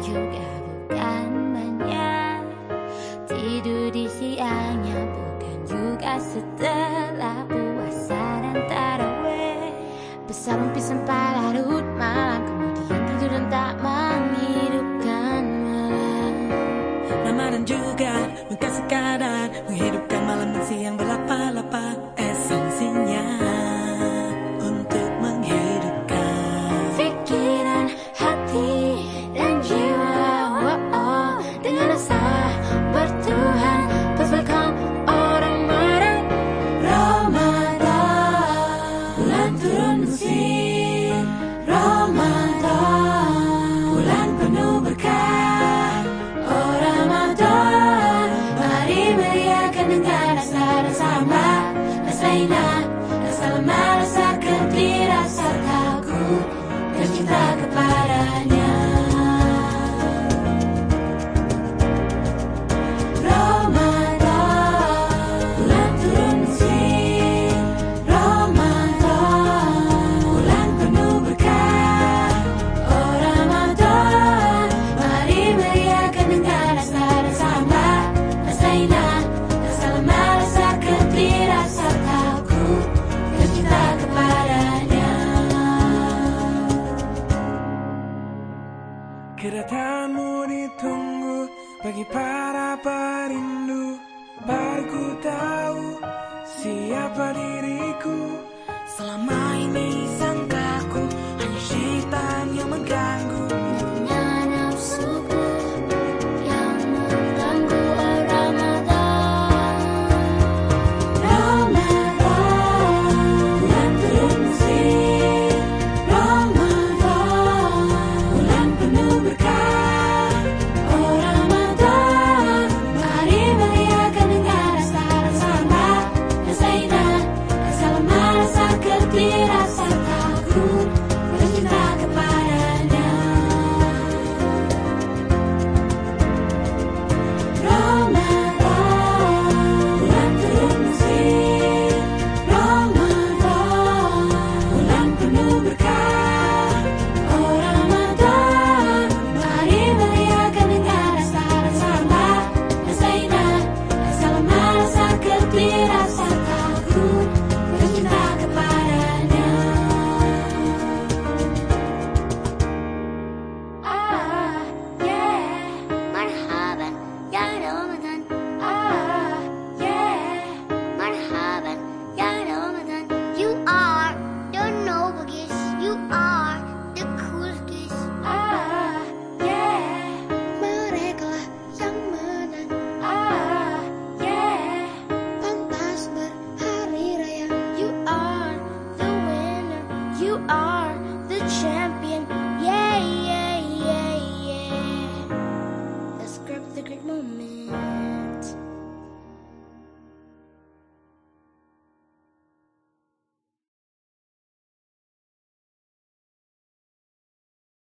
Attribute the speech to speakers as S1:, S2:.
S1: juga bukan banyak Tidur di siangnya bukan juga setelah puasa dan taraweh besar pisang sempat larut malam Kemudian tidur dan tak menghidupkan malam
S2: Ramadan juga bukan sekadar Menghidupkan malam dan siang
S1: berlalu kasama, kasayna, kasalamat.
S2: kedatanganmu ditunggu bagi para perindu. Baru tahu siapa diriku. Selama ini sangkaku hanya setan yang mengganggu.
S1: ku berkah